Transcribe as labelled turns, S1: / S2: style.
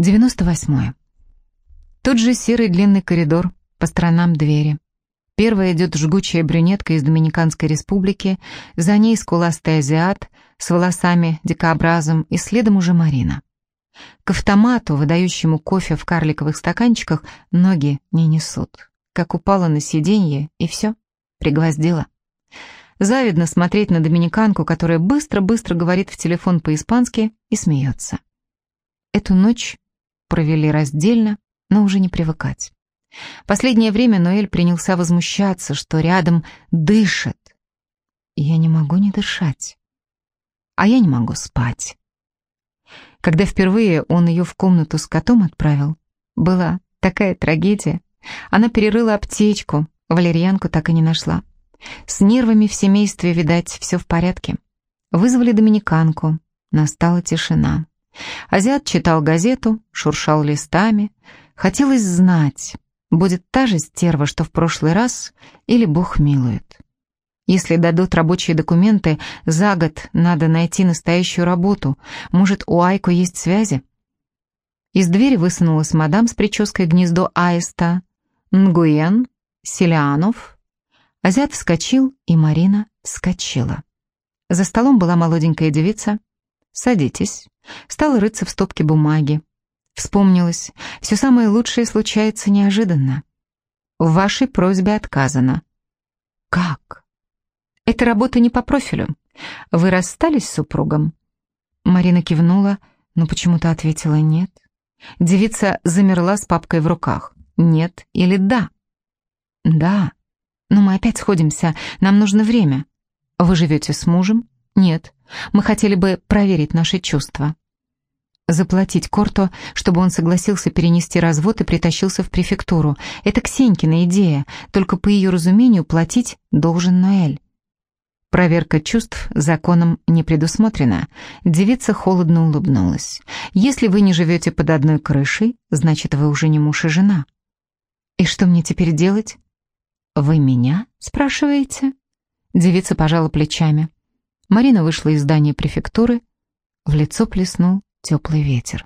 S1: 98. Тот же серый длинный коридор, по сторонам двери. Первая идет жгучая брюнетка из Доминиканской республики, за ней скуластый азиат с волосами дикообразом и следом уже Марина. К автомату, выдающему кофе в карликовых стаканчиках, ноги не несут. Как упала на сиденье, и все, пригвоздила. Завидно смотреть на доминиканку, которая быстро-быстро говорит в телефон по-испански и смеется. Эту ночь провели раздельно, но уже не привыкать. Последнее время Ноэль принялся возмущаться, что рядом дышит. Я не могу не дышать. А я не могу спать. Когда впервые он ее в комнату с котом отправил, была такая трагедия. Она перерыла аптечку, валерьянку так и не нашла. С нервами в семействе, видать, все в порядке. Вызвали доминиканку, настала тишина. Азиат читал газету, шуршал листами. Хотелось знать, будет та же стерва, что в прошлый раз, или Бог милует. Если дадут рабочие документы, за год надо найти настоящую работу. Может, у Айко есть связи? Из двери высунулась мадам с прической гнездо аиста. Нгуен, Селианов. Азиат вскочил, и Марина вскочила. За столом была молоденькая девица. «Садитесь». Стала рыться в стопке бумаги. Вспомнилось, все самое лучшее случается неожиданно. В вашей просьбе отказано. Как? Это работа не по профилю. Вы расстались с супругом? Марина кивнула, но почему-то ответила нет. Девица замерла с папкой в руках. Нет или да? Да. Но мы опять сходимся, нам нужно время. Вы живете с мужем? Нет. Мы хотели бы проверить наши чувства заплатить Корто, чтобы он согласился перенести развод и притащился в префектуру. Это Ксенькина идея, только по ее разумению платить должен Ноэль. Проверка чувств законом не предусмотрена. Девица холодно улыбнулась. Если вы не живете под одной крышей, значит, вы уже не муж и жена. И что мне теперь делать? Вы меня спрашиваете? Девица пожала плечами. Марина вышла из здания префектуры. В лицо плеснул теплый ветер.